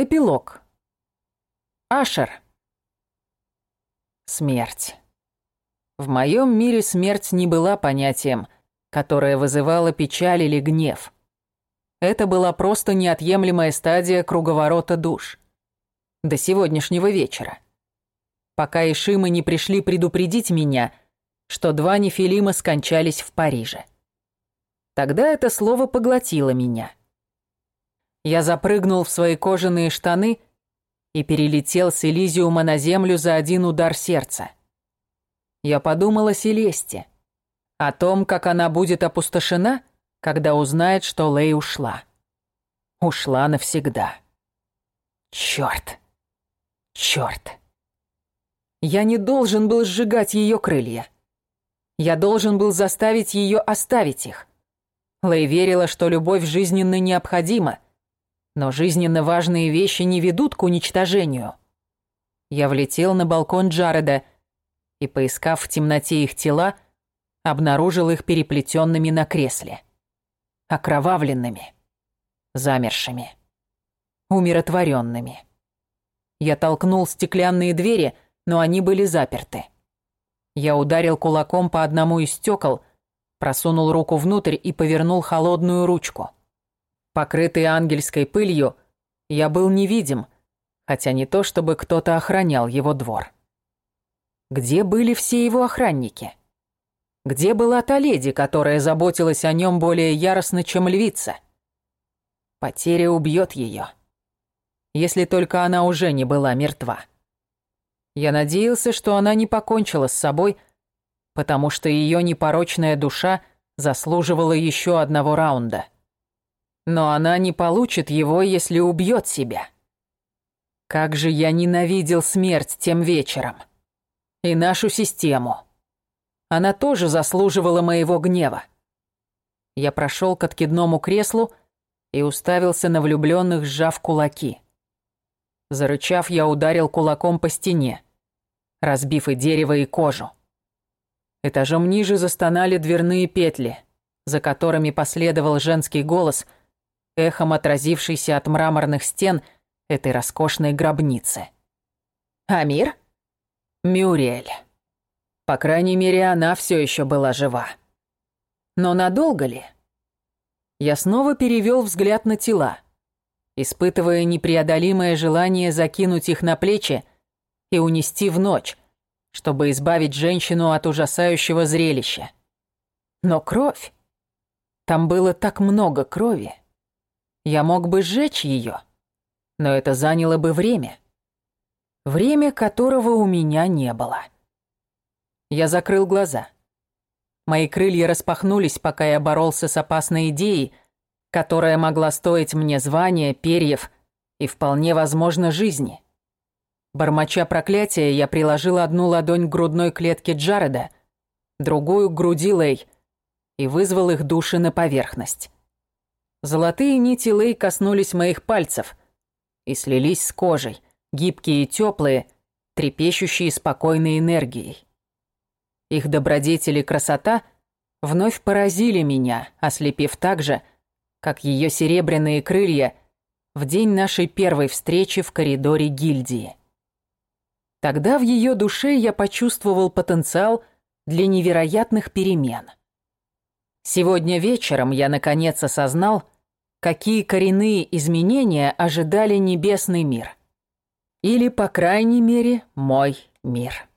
Эпилог. Ашер. Смерть. В моем мире смерть не была понятием, которое вызывало печаль или гнев. Это была просто неотъемлемая стадия круговорота душ. До сегодняшнего вечера. Пока Ишимы не пришли предупредить меня, что два нефилима скончались в Париже. Тогда это слово поглотило меня. Я запрыгнул в свои кожаные штаны и перелетел с Элизиума на землю за один удар сердца. Я подумал о Селесте, о том, как она будет опустошена, когда узнает, что Лей ушла. Ушла навсегда. Чёрт. Чёрт. Я не должен был сжигать ее крылья. Я должен был заставить ее оставить их. Лей верила, что любовь жизненно необходима, но жизненно важные вещи не ведут к уничтожению. Я влетел на балкон Джареда и, поискав в темноте их тела, обнаружил их переплетенными на кресле. Окровавленными, замершими, умиротворенными. Я толкнул стеклянные двери, но они были заперты. Я ударил кулаком по одному из стекол, просунул руку внутрь и повернул холодную ручку. Покрытый ангельской пылью, я был невидим, хотя не то чтобы кто-то охранял его двор. Где были все его охранники? Где была та леди, которая заботилась о нем более яростно, чем львица? Потеря убьет ее. Если только она уже не была мертва. Я надеялся, что она не покончила с собой, потому что ее непорочная душа заслуживала еще одного раунда — но она не получит его, если убьет себя. Как же я ненавидел смерть тем вечером. И нашу систему. Она тоже заслуживала моего гнева. Я прошел к откидному креслу и уставился на влюбленных, сжав кулаки. Зарычав, я ударил кулаком по стене, разбив и дерево, и кожу. Этажом ниже застонали дверные петли, за которыми последовал женский голос — эхом отразившийся от мраморных стен этой роскошной гробницы. «Амир?» «Мюриэль. По крайней мере, она все еще была жива. Но надолго ли?» Я снова перевел взгляд на тела, испытывая непреодолимое желание закинуть их на плечи и унести в ночь, чтобы избавить женщину от ужасающего зрелища. Но кровь... Там было так много крови. Я мог бы сжечь ее, но это заняло бы время. Время, которого у меня не было. Я закрыл глаза. Мои крылья распахнулись, пока я боролся с опасной идеей, которая могла стоить мне звания, перьев и, вполне возможно, жизни. Бормоча проклятия, я приложил одну ладонь к грудной клетке Джареда, другую к груди Лей и вызвал их души на поверхность. Золотые нити Лей коснулись моих пальцев и слились с кожей, гибкие и теплые, трепещущие спокойной энергией. Их добродетели и красота вновь поразили меня, ослепив так же, как ее серебряные крылья в день нашей первой встречи в коридоре гильдии. Тогда в ее душе я почувствовал потенциал для невероятных перемен. Сегодня вечером я наконец осознал, какие коренные изменения ожидали небесный мир. Или, по крайней мере, мой мир.